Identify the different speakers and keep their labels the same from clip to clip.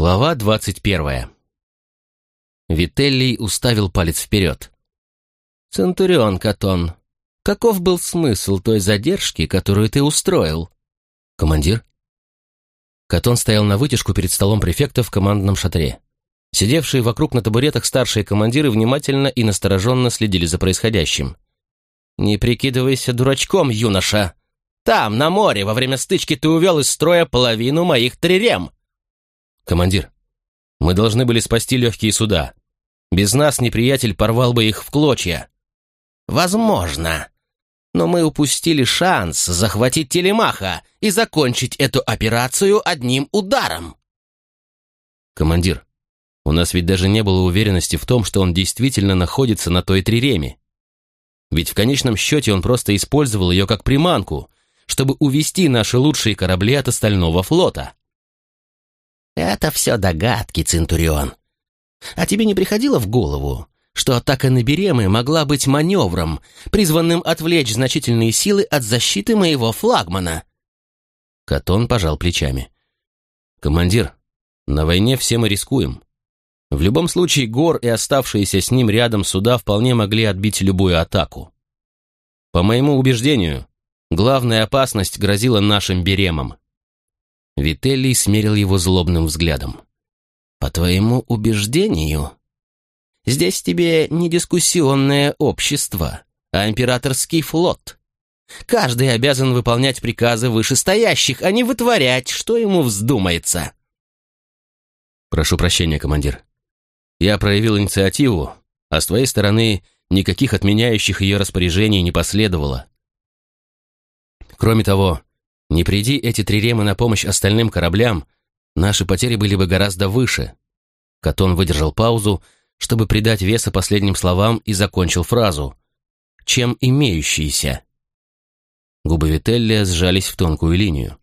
Speaker 1: Глава двадцать первая. Вителлий уставил палец вперед. «Центурион Катон, каков был смысл той задержки, которую ты устроил?» «Командир?» Катон стоял на вытяжку перед столом префекта в командном шатре. Сидевшие вокруг на табуретах старшие командиры внимательно и настороженно следили за происходящим. «Не прикидывайся дурачком, юноша! Там, на море, во время стычки ты увел из строя половину моих трирем!» «Командир, мы должны были спасти легкие суда. Без нас неприятель порвал бы их в клочья».
Speaker 2: «Возможно. Но мы упустили шанс захватить Телемаха и закончить эту операцию одним ударом».
Speaker 1: «Командир, у нас ведь даже не было уверенности в том, что он действительно находится на той триреме. Ведь в конечном счете он просто использовал ее как приманку, чтобы увести наши лучшие корабли от остального флота».
Speaker 2: «Это все догадки, Центурион. А тебе не приходило в голову, что атака на Беремы могла быть маневром, призванным отвлечь значительные силы от защиты моего флагмана?»
Speaker 1: Катон пожал плечами. «Командир, на войне все мы рискуем. В любом случае, Гор и оставшиеся с ним рядом суда вполне могли отбить любую атаку. По моему убеждению, главная опасность грозила нашим Беремам. Вителлий смерил его злобным взглядом.
Speaker 2: «По твоему убеждению? Здесь тебе не дискуссионное общество, а императорский флот. Каждый обязан выполнять приказы вышестоящих, а не вытворять, что ему вздумается».
Speaker 1: «Прошу прощения, командир. Я проявил инициативу, а с твоей стороны никаких отменяющих ее распоряжений не последовало. Кроме того, не приди эти триремы на помощь остальным кораблям, наши потери были бы гораздо выше. Катон выдержал паузу, чтобы придать веса последним словам и закончил фразу. «Чем имеющиеся?» Губы Вителлия сжались в тонкую линию.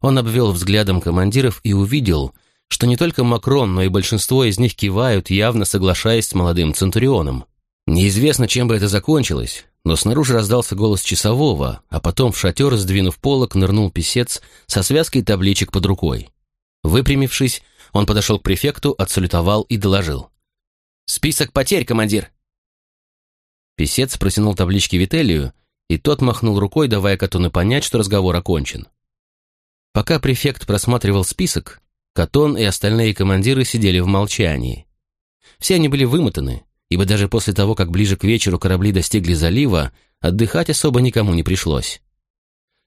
Speaker 1: Он обвел взглядом командиров и увидел, что не только Макрон, но и большинство из них кивают, явно соглашаясь с молодым Центурионом. Неизвестно, чем бы это закончилось, но снаружи раздался голос часового, а потом в шатер, сдвинув полок, нырнул писец со связкой табличек под рукой. Выпрямившись, он подошел к префекту, отсалютовал и доложил. «Список потерь, командир!» Писец протянул таблички Вителию, и тот махнул рукой, давая Катону понять, что разговор окончен. Пока префект просматривал список, Катон и остальные командиры сидели в молчании. Все они были вымотаны, ибо даже после того, как ближе к вечеру корабли достигли залива, отдыхать особо никому не пришлось.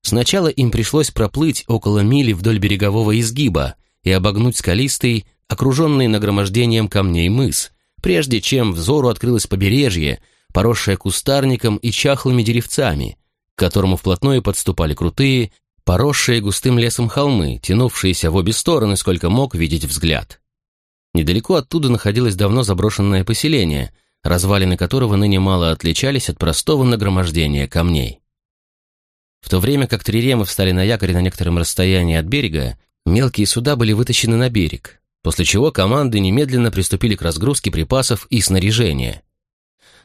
Speaker 1: Сначала им пришлось проплыть около мили вдоль берегового изгиба и обогнуть скалистый, окруженный нагромождением камней мыс, прежде чем взору открылось побережье, поросшее кустарником и чахлыми деревцами, к которому вплотную подступали крутые, поросшие густым лесом холмы, тянувшиеся в обе стороны, сколько мог видеть взгляд. Недалеко оттуда находилось давно заброшенное поселение, развалины которого ныне мало отличались от простого нагромождения камней. В то время как триремы встали на якоре на некотором расстоянии от берега, мелкие суда были вытащены на берег, после чего команды немедленно приступили к разгрузке припасов и снаряжения.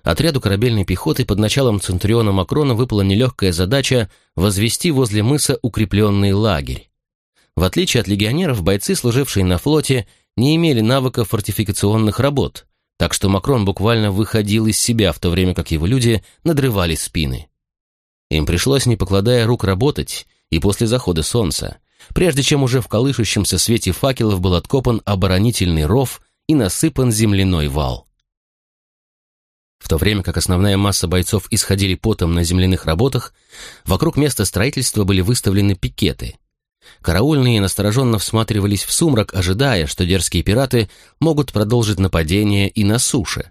Speaker 1: Отряду корабельной пехоты под началом Центуриона Макрона выпала нелегкая задача возвести возле мыса укрепленный лагерь. В отличие от легионеров, бойцы, служившие на флоте, не имели навыков фортификационных работ, так что Макрон буквально выходил из себя, в то время как его люди надрывали спины. Им пришлось, не покладая рук, работать и после захода солнца, прежде чем уже в колышущемся свете факелов был откопан оборонительный ров и насыпан земляной вал. В то время как основная масса бойцов исходили потом на земляных работах, вокруг места строительства были выставлены пикеты – Караульные настороженно всматривались в сумрак, ожидая, что дерзкие пираты могут продолжить нападение и на суше.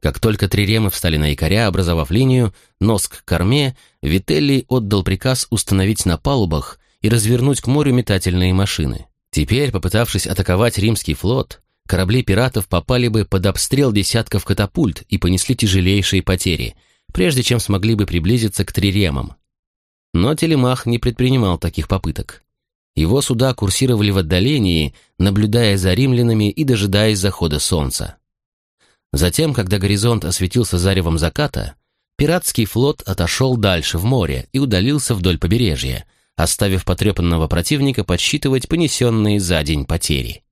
Speaker 1: Как только триремы встали на якоря, образовав линию, нос к корме, Вителли отдал приказ установить на палубах и развернуть к морю метательные машины. Теперь, попытавшись атаковать римский флот, корабли пиратов попали бы под обстрел десятков катапульт и понесли тяжелейшие потери, прежде чем смогли бы приблизиться к триремам. Но Телемах не предпринимал таких попыток. Его суда курсировали в отдалении, наблюдая за римлянами и дожидаясь захода солнца. Затем, когда горизонт осветился заревом заката, пиратский флот отошел дальше в море и удалился вдоль побережья, оставив потрепанного противника подсчитывать понесенные за день потери.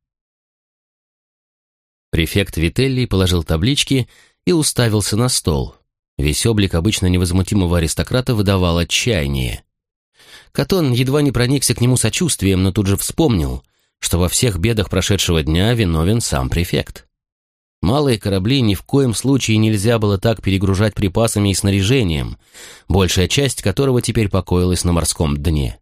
Speaker 1: Префект Вителли положил таблички и уставился на стол. Весь облик обычно невозмутимого аристократа выдавал отчаяние. Катон едва не проникся к нему сочувствием, но тут же вспомнил, что во всех бедах прошедшего дня виновен сам префект. Малые корабли ни в коем случае нельзя было так перегружать припасами и снаряжением, большая часть которого теперь покоилась на морском дне.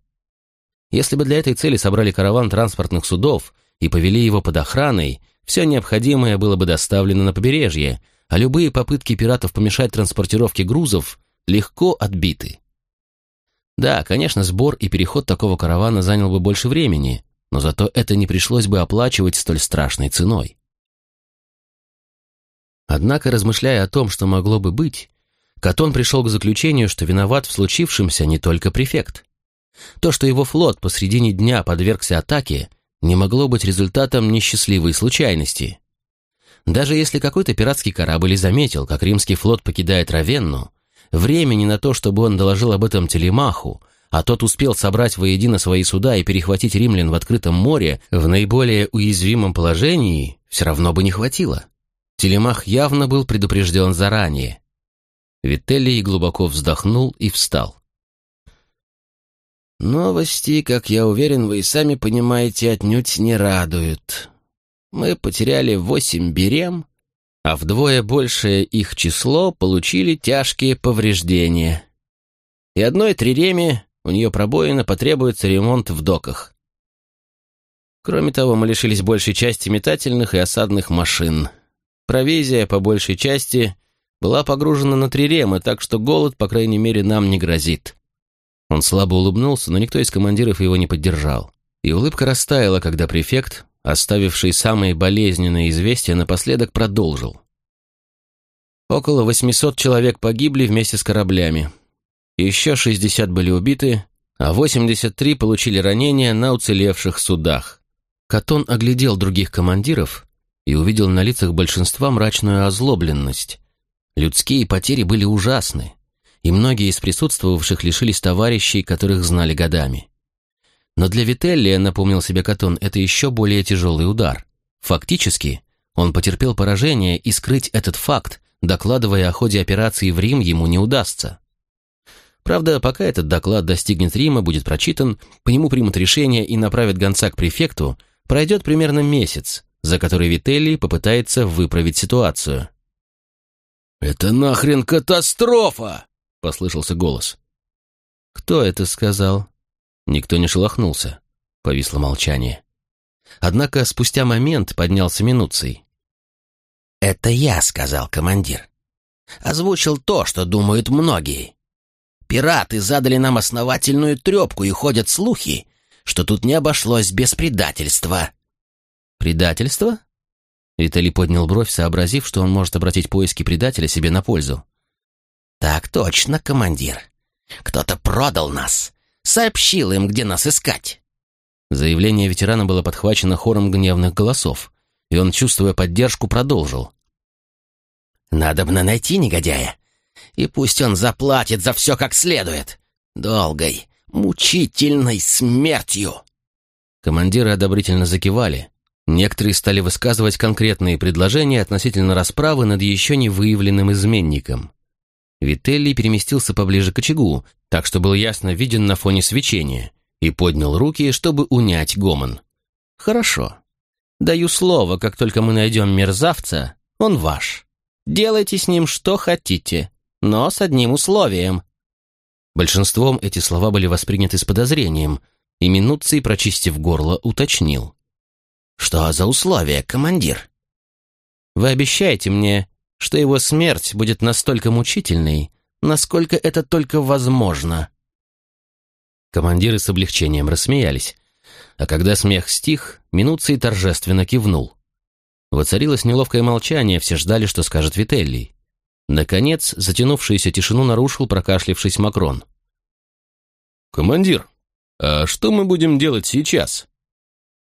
Speaker 1: Если бы для этой цели собрали караван транспортных судов и повели его под охраной, все необходимое было бы доставлено на побережье, а любые попытки пиратов помешать транспортировке грузов легко отбиты. Да, конечно, сбор и переход такого каравана занял бы больше времени, но зато это не пришлось бы оплачивать столь страшной ценой. Однако, размышляя о том, что могло бы быть, Катон пришел к заключению, что виноват в случившемся не только префект. То, что его флот посредине дня подвергся атаке, не могло быть результатом несчастливой случайности. Даже если какой-то пиратский корабль и заметил, как римский флот покидает Равенну, времени на то, чтобы он доложил об этом Телемаху, а тот успел собрать воедино свои суда и перехватить римлян в открытом море в наиболее уязвимом положении, все равно бы не хватило. Телемах явно был предупрежден заранее. Вителлий глубоко вздохнул и встал.
Speaker 2: «Новости, как я уверен, вы и сами понимаете, отнюдь не радуют. Мы потеряли восемь берем, а вдвое большее их число получили тяжкие повреждения. И одной триреме у нее пробоина потребуется ремонт в доках. Кроме того, мы лишились большей части метательных и осадных машин». Провизия, по большей части, была погружена на триремы, так что голод, по крайней мере, нам не грозит. Он слабо улыбнулся, но никто из командиров его не поддержал. И улыбка растаяла, когда префект, оставивший самые болезненные известия, напоследок продолжил. Около 800 человек погибли вместе с кораблями. Еще 60 были убиты, а 83 получили ранения на уцелевших судах. Катон оглядел других командиров и увидел на лицах большинства мрачную озлобленность. Людские потери были ужасны, и многие из присутствовавших лишились товарищей, которых знали годами. Но для Вителлия, напомнил себе Катон, это еще более тяжелый удар. Фактически, он потерпел поражение, и скрыть этот факт, докладывая о ходе операции в Рим, ему не удастся. Правда, пока этот доклад достигнет Рима, будет прочитан, по нему примут решение и направят гонца к префекту, пройдет примерно месяц, за который Вителли попытается выправить ситуацию.
Speaker 1: «Это нахрен катастрофа!» — послышался голос.
Speaker 2: «Кто это сказал?»
Speaker 1: Никто не шелохнулся. Повисло молчание. Однако спустя момент поднялся Минуций.
Speaker 3: «Это я», — сказал командир. «Озвучил то, что думают многие. Пираты задали нам основательную трепку, и ходят слухи, что тут не обошлось без предательства».
Speaker 2: «Предательство?» Виталий поднял бровь, сообразив, что он может обратить поиски предателя себе на пользу.
Speaker 3: «Так точно, командир. Кто-то продал нас. Сообщил им, где нас искать».
Speaker 1: Заявление ветерана было подхвачено хором гневных голосов, и он, чувствуя поддержку, продолжил.
Speaker 3: «Надобно найти негодяя, и пусть он заплатит за все как следует. Долгой, мучительной смертью».
Speaker 1: Командиры одобрительно закивали, Некоторые стали высказывать конкретные предложения относительно расправы над еще не выявленным изменником. Вителли переместился поближе к очагу, так что был ясно виден на фоне свечения, и поднял руки, чтобы унять гомон.
Speaker 2: «Хорошо. Даю слово, как только мы найдем мерзавца, он ваш. Делайте с ним что хотите, но с одним условием».
Speaker 1: Большинством эти слова были восприняты с подозрением, и Минуций, прочистив горло, уточнил.
Speaker 3: «Что за условия, командир?»
Speaker 2: «Вы обещаете мне, что его смерть будет настолько мучительной, насколько это только возможно».
Speaker 1: Командиры с облегчением рассмеялись, а когда смех стих, Минуций торжественно кивнул. Воцарилось неловкое молчание, все ждали, что скажет Вителлий. Наконец, затянувшуюся тишину нарушил прокашлившись Макрон. «Командир, а что мы будем делать сейчас?»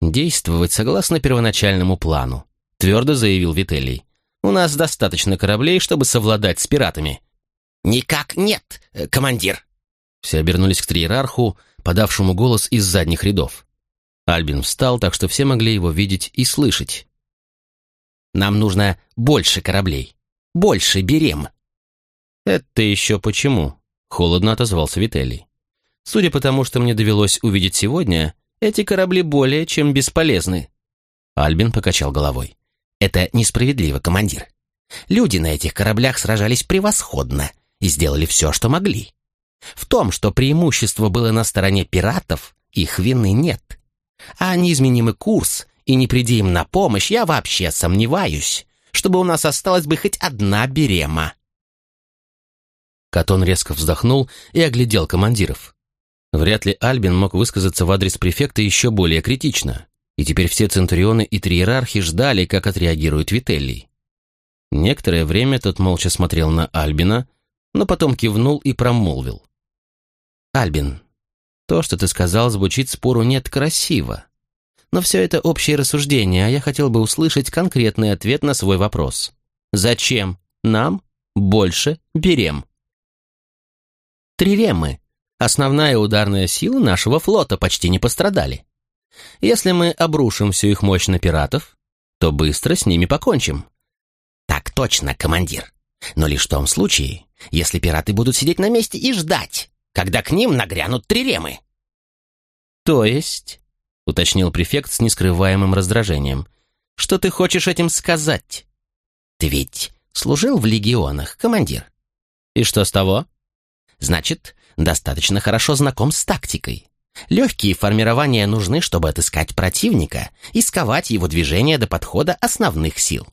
Speaker 2: «Действовать согласно первоначальному плану», — твердо заявил Вителий. «У нас достаточно кораблей, чтобы совладать с пиратами».
Speaker 3: «Никак нет, э, командир!»
Speaker 1: Все обернулись к триерарху, подавшему голос из задних рядов. Альбин встал, так что все могли его видеть и слышать.
Speaker 3: Нам нужно больше кораблей. Больше берем».
Speaker 1: «Это еще почему?» — холодно отозвался Вителий. «Судя по тому, что мне довелось увидеть сегодня, эти корабли более чем бесполезны».
Speaker 3: Альбин покачал головой. «Это несправедливо, командир. Люди на этих кораблях сражались превосходно и сделали все, что могли. В том, что преимущество было на стороне пиратов, их вины нет. А неизменимый курс и не приди им на помощь, я вообще сомневаюсь, чтобы у нас осталась бы хоть одна берема.
Speaker 1: Катон резко вздохнул и оглядел командиров. Вряд ли Альбин мог высказаться в адрес префекта еще более критично, и теперь все центурионы и триерархи ждали, как отреагирует Вителлий. Некоторое время тот молча смотрел на Альбина, но потом кивнул и промолвил.
Speaker 2: «Альбин, то, что ты сказал, звучит спору нет красиво. Но все это общее рассуждение, а я хотел бы услышать конкретный ответ на свой вопрос. Зачем нам больше берем? Триремы, основная ударная сила нашего флота, почти не пострадали. Если мы обрушим всю их мощь на пиратов, то быстро с ними покончим.
Speaker 3: Так точно, командир. Но лишь в том случае, если пираты будут сидеть на месте и ждать, когда к ним нагрянут триремы.
Speaker 2: То есть, уточнил префект с нескрываемым раздражением, что ты хочешь этим сказать?
Speaker 3: Ты ведь служил в легионах, командир.
Speaker 2: И что с того?
Speaker 3: Значит, достаточно хорошо знаком с тактикой. Легкие формирования нужны, чтобы отыскать противника и сковать его движение до подхода основных сил.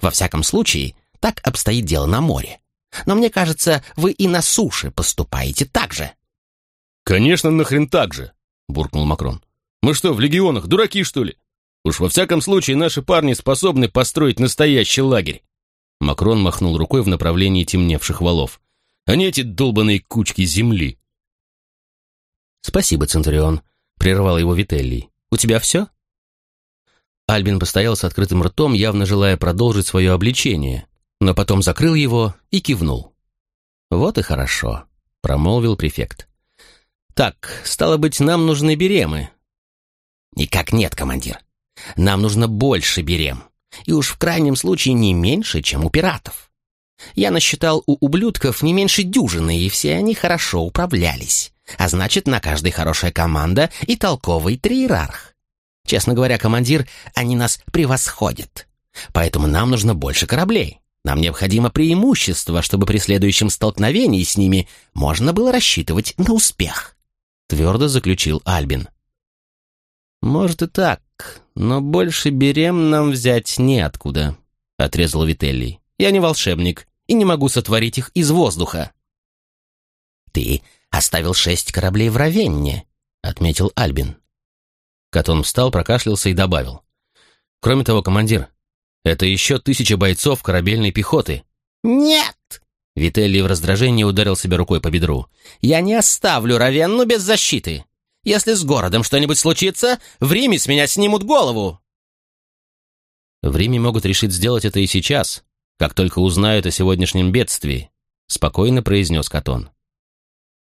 Speaker 3: Во всяком случае, так обстоит дело на море. Но мне кажется, вы и на суше поступаете так же».
Speaker 4: «Конечно, нахрен так же!» — буркнул Макрон. «Мы что, в легионах, дураки, что ли? Уж во всяком случае наши парни способны построить настоящий лагерь».
Speaker 1: Макрон махнул рукой в направлении темневших валов. «А не эти долбаные кучки земли!»
Speaker 2: «Спасибо, Центурион», — прервал его Вителлий. «У тебя все?» Альбин постоял с открытым ртом, явно желая продолжить свое обличение, но потом закрыл его и кивнул. «Вот и хорошо», — промолвил префект. «Так, стало быть, нам нужны беремы».
Speaker 3: «Никак нет, командир. Нам нужно больше берем. И уж в крайнем случае не меньше, чем у пиратов. Я насчитал у ублюдков не меньше дюжины, и все они хорошо управлялись. А значит, на каждой хорошая команда и толковый триерарх. Честно говоря, командир, они нас превосходят. Поэтому нам нужно больше кораблей. Нам необходимо преимущество, чтобы при следующем столкновении с ними можно было рассчитывать на успех», — твердо заключил Альбин.
Speaker 2: «Может и так, но больше берем нам взять неоткуда», — отрезал Вителлий. «Я не волшебник и не могу сотворить их из воздуха».
Speaker 3: «Ты оставил шесть кораблей в Равенне», — отметил Альбин.
Speaker 1: Катон встал, прокашлялся и добавил. «Кроме того, командир, это еще тысяча бойцов корабельной пехоты».
Speaker 3: «Нет!»
Speaker 2: Вителли в раздражении ударил себя рукой по бедру. «Я не оставлю Равенну без защиты. Если с городом что-нибудь случится, в Риме с меня снимут голову».
Speaker 1: «В Риме могут решить сделать это и сейчас, как только узнают о сегодняшнем бедствии», спокойно произнес Катон.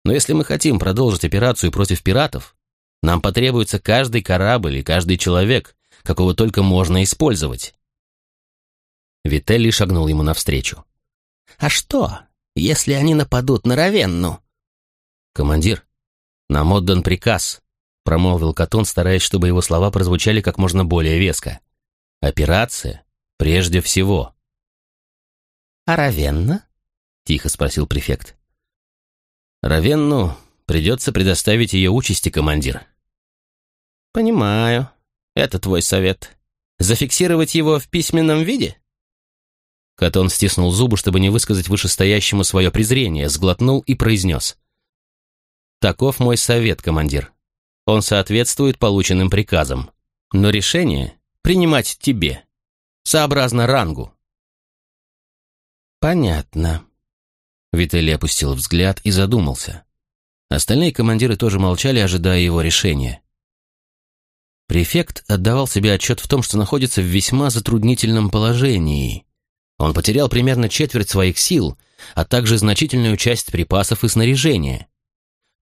Speaker 1: «Но если мы хотим продолжить операцию против пиратов, нам потребуется каждый корабль и каждый человек, какого только можно использовать. Вителли шагнул ему навстречу.
Speaker 3: «А что, если они нападут на Равенну?»
Speaker 1: «Командир, нам отдан приказ», — промолвил Катон, стараясь, чтобы его слова прозвучали как можно более веско. «Операция прежде всего».
Speaker 3: «А Равенна?»
Speaker 2: — тихо спросил префект.
Speaker 1: «Равенну придется предоставить ее участи, командир».
Speaker 2: «Понимаю. Это твой совет. Зафиксировать его в письменном виде?»
Speaker 1: Катон стиснул зубы, чтобы не высказать вышестоящему свое презрение, сглотнул и произнес. «Таков мой совет, командир. Он соответствует полученным приказам. Но решение принимать тебе, сообразно рангу».
Speaker 2: «Понятно».
Speaker 1: Виталий опустил взгляд и задумался. Остальные командиры тоже молчали, ожидая его решения. Префект отдавал себе отчет в том, что находится в весьма затруднительном положении. Он потерял примерно четверть своих сил, а также значительную часть припасов и снаряжения.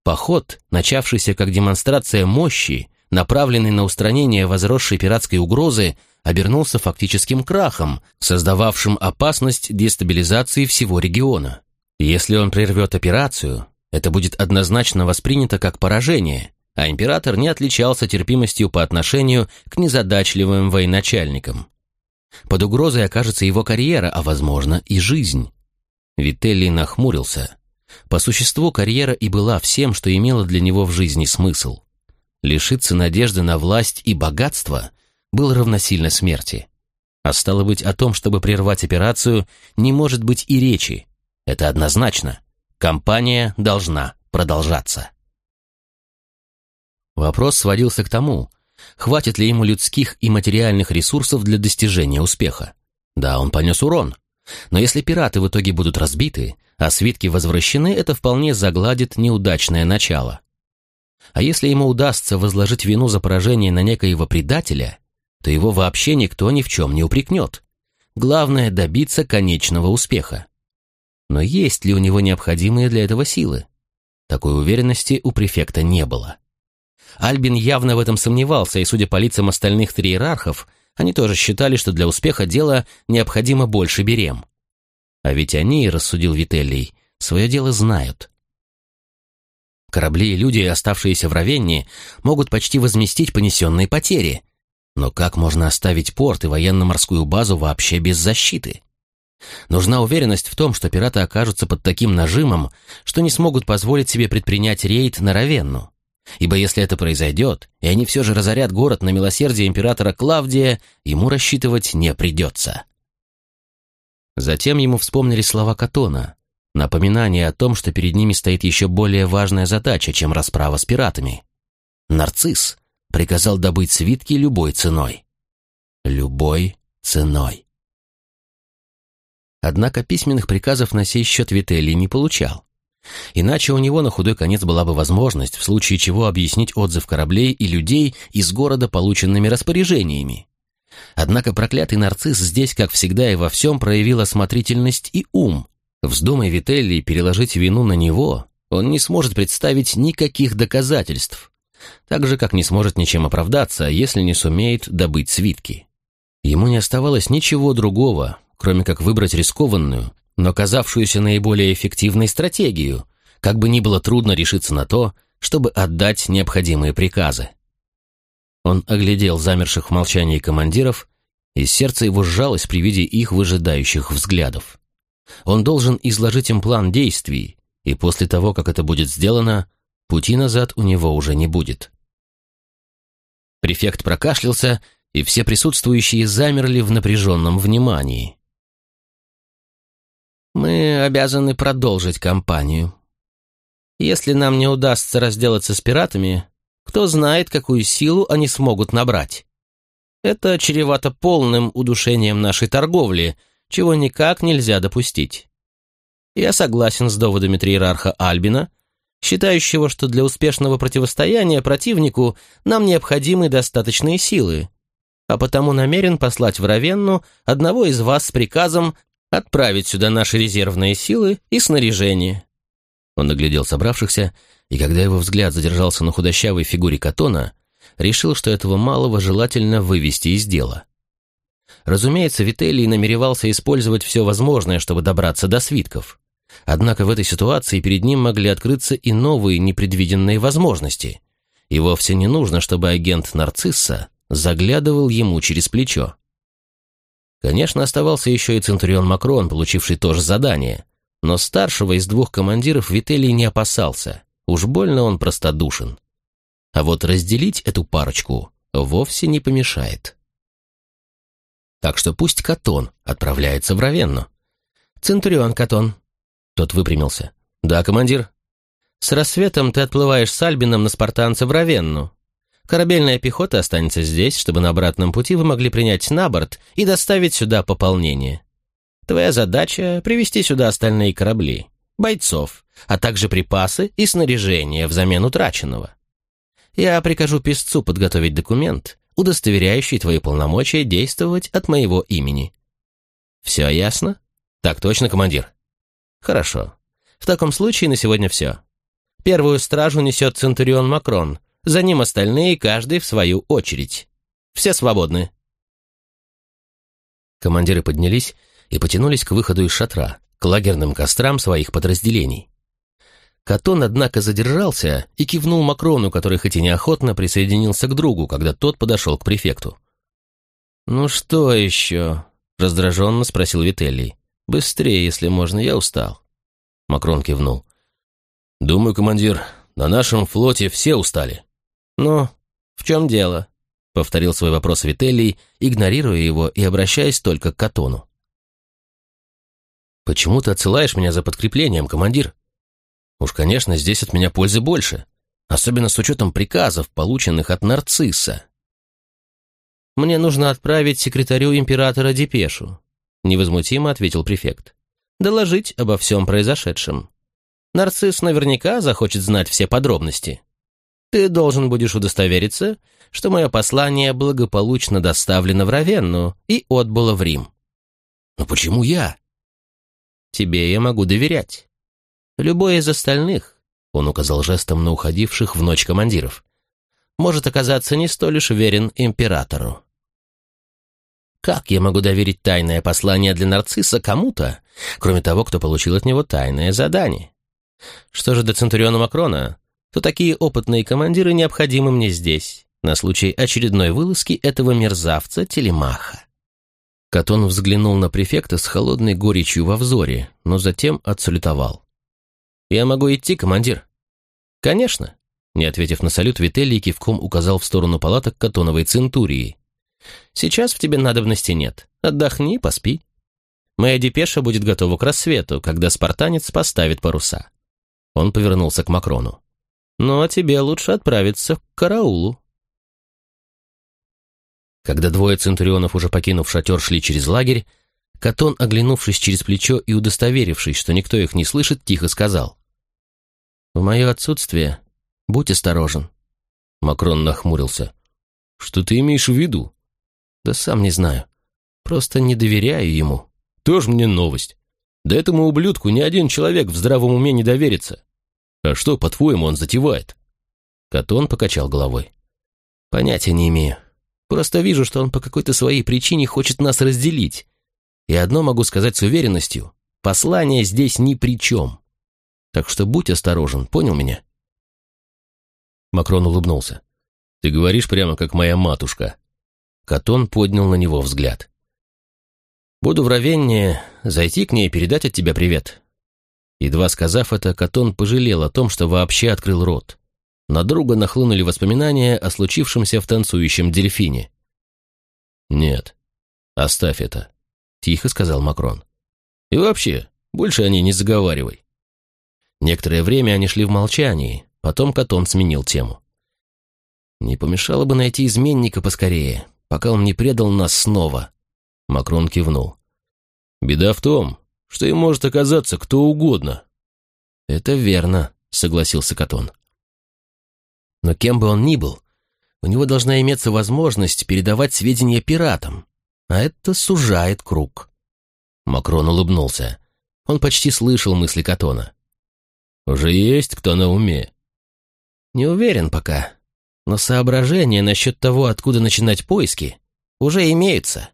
Speaker 1: Поход, начавшийся как демонстрация мощи,
Speaker 2: направленный на устранение возросшей пиратской угрозы, обернулся фактическим крахом, создававшим опасность дестабилизации всего региона. Если он прервет операцию, это будет однозначно воспринято как поражение, а император не отличался терпимостью по отношению к незадачливым военачальникам. Под угрозой окажется его карьера, а, возможно, и жизнь. Вителли нахмурился. По существу карьера и была всем, что имело для него в жизни смысл. Лишиться надежды на власть и богатство было равносильно смерти. А стало быть, о том, чтобы прервать операцию, не может быть и речи. Это однозначно. Компания должна продолжаться. Вопрос сводился к тому, хватит ли ему людских и материальных ресурсов для достижения успеха. Да, он понес урон. Но если пираты в итоге будут разбиты, а свитки возвращены, это вполне загладит неудачное начало. А если ему удастся возложить вину за поражение на некоего предателя, то его вообще никто ни в чем не упрекнет. Главное – добиться конечного успеха. Но есть ли у него необходимые для этого силы? Такой уверенности у префекта не было. Альбин явно в этом сомневался, и, судя по лицам остальных триерархов, они тоже считали, что для успеха дела необходимо больше берем. А ведь они, рассудил Вителлий, свое дело знают. Корабли и люди, оставшиеся в Равенне, могут почти возместить понесенные потери. Но как можно оставить порт и военно-морскую базу вообще без защиты? Нужна уверенность в том, что пираты окажутся под таким нажимом, что не смогут позволить себе предпринять рейд на Равенну. Ибо если это произойдет, и они все же разорят город на милосердие императора Клавдия, ему рассчитывать не придется. Затем ему вспомнили слова Катона, напоминание о том, что перед ними стоит еще более важная задача, чем расправа с пиратами. Нарцисс приказал добыть свитки любой ценой. Любой ценой. Однако письменных приказов на сей счет Вителли не получал. Иначе у него на худой конец была бы возможность, в случае чего объяснить отзыв кораблей и людей из города полученными распоряжениями. Однако проклятый нарцисс здесь, как всегда и во всем, проявил осмотрительность и ум. Вздумай Вителли переложить вину на него, он не сможет представить никаких доказательств, так же, как не сможет ничем оправдаться, если не сумеет добыть свитки. Ему не оставалось ничего другого, кроме как выбрать рискованную, но казавшуюся наиболее эффективной стратегию, как бы ни было трудно решиться на то, чтобы отдать необходимые приказы. Он оглядел замерших в молчании командиров, и сердце его сжалось при виде их выжидающих взглядов. Он должен изложить им план действий, и после того, как это будет сделано, пути назад у него уже не будет. Префект прокашлялся, и все присутствующие замерли в напряженном внимании. Мы обязаны продолжить кампанию. Если нам не удастся разделаться с пиратами, кто знает, какую силу они смогут набрать. Это чревато полным удушением нашей торговли, чего никак нельзя допустить. Я согласен с доводами триерарха Альбина, считающего, что для успешного противостояния противнику нам необходимы достаточные силы, а потому намерен послать в Равенну одного из вас с приказом отправить сюда наши резервные силы и снаряжение». Он наглядел собравшихся, и когда его взгляд задержался на худощавой фигуре Катона, решил, что этого малого желательно вывести из дела. Разумеется, Вителий намеревался использовать все возможное, чтобы добраться до свитков. Однако в этой ситуации перед ним могли открыться и новые непредвиденные возможности. И вовсе не нужно, чтобы агент Нарцисса заглядывал ему через плечо. Конечно, оставался еще и Центурион Макрон, получивший тоже задание. Но старшего из двух командиров Вителий не опасался. Уж больно он простодушен. А вот разделить эту парочку вовсе не помешает. Так что пусть Катон отправляется в Равенну. «Центурион Катон». Тот выпрямился. «Да, командир». «С рассветом ты отплываешь с Альбином на спартанца в Равенну. Корабельная пехота останется здесь, чтобы на обратном пути вы могли принять на борт и доставить сюда пополнение. Твоя задача — привести сюда остальные корабли, бойцов, а также припасы и снаряжение взамен утраченного. Я прикажу писцу подготовить документ, удостоверяющий твои полномочия действовать от моего имени. Все ясно? Так точно, командир. Хорошо. В таком случае на сегодня все. Первую стражу несет Центурион Макрон — За ним остальные, каждый в свою очередь. Все свободны».
Speaker 1: Командиры поднялись и потянулись к выходу из шатра, к лагерным кострам своих подразделений. Катон, однако, задержался и кивнул Макрону, который хоть и неохотно присоединился к другу, когда тот подошел к префекту.
Speaker 2: «Ну что еще?» — раздраженно спросил Вителлий. «Быстрее, если можно, я устал».
Speaker 1: Макрон кивнул. «Думаю, командир, на нашем флоте все устали».
Speaker 2: «Ну, в чем дело?» — повторил свой вопрос Вителлий, игнорируя его и обращаясь только к Катону.
Speaker 1: «Почему ты отсылаешь меня за подкреплением, командир? Уж, конечно, здесь от меня пользы больше, особенно с учетом приказов, полученных от нарцисса».
Speaker 2: «Мне нужно отправить секретарю императора депешу», — невозмутимо ответил префект. «Доложить обо всем произошедшем. Нарцисс наверняка захочет знать все подробности. Ты должен будешь удостовериться, что мое послание благополучно доставлено в Равенну и отбыло в Рим».
Speaker 1: «Но почему я?»
Speaker 2: «Тебе я могу доверять. Любой из остальных, он указал жестом на уходивших в ночь командиров, может оказаться не столь уж верен императору. Как я могу доверить тайное послание для нарцисса кому-то, кроме того, кто получил от него тайное задание? Что же до Центуриона Макрона, то такие опытные командиры необходимы мне здесь, на случай очередной вылазки этого мерзавца Телемаха. Катон взглянул на префекта с холодной горечью во взоре, но затем отсалютовал. «Я могу идти, командир?» «Конечно», — не ответив на салют, Вителий кивком указал в сторону палаток Катоновой Центурии. «Сейчас в тебе надобности нет. Отдохни, поспи. Моя депеша будет готова к рассвету, когда спартанец поставит паруса». Он повернулся к Макрону. «Ну, а тебе лучше отправиться к караулу».
Speaker 1: Когда двое центурионов, уже покинув шатер, шли через лагерь, Катон, оглянувшись через плечо и удостоверившись, что никто их не слышит, тихо сказал.
Speaker 2: «В мое отсутствие будь осторожен».
Speaker 1: Макрон нахмурился. «Что ты имеешь в виду?»
Speaker 2: «Да сам не знаю. Просто не доверяю ему».
Speaker 1: «Тоже мне новость. Да этому ублюдку ни один человек в здравом уме не доверится. А что, по-твоему, он затевает?»
Speaker 2: Катон покачал головой. «Понятия не имею. Просто вижу, что он по какой-то своей причине хочет нас разделить. И одно могу сказать с уверенностью. Послание здесь ни при чем. Так что будь осторожен, понял меня?»
Speaker 1: Макрон улыбнулся. «Ты говоришь прямо как моя матушка». Катон поднял на него взгляд.
Speaker 2: «Буду в Равенне, зайти к ней и передать от тебя привет». Едва сказав это, Катон пожалел о том, что вообще открыл рот. На друга нахлынули воспоминания о случившемся в танцующем дельфине.
Speaker 1: «Нет, оставь это», — тихо сказал Макрон.
Speaker 2: «И вообще, больше о ней не заговаривай». Некоторое время они шли в молчании, потом Катон сменил тему. «Не помешало бы найти изменника поскорее, пока он не предал нас снова». Макрон кивнул.
Speaker 1: «Беда в том, что им может оказаться кто угодно».
Speaker 2: «Это верно», — согласился Катон. «Но кем бы он ни был, у него должна иметься возможность передавать сведения пиратам, а это сужает круг». Макрон улыбнулся. Он почти слышал мысли Катона.
Speaker 1: Уже есть кто на уме?
Speaker 2: Не уверен пока, но соображения насчет того, откуда начинать поиски, уже имеются.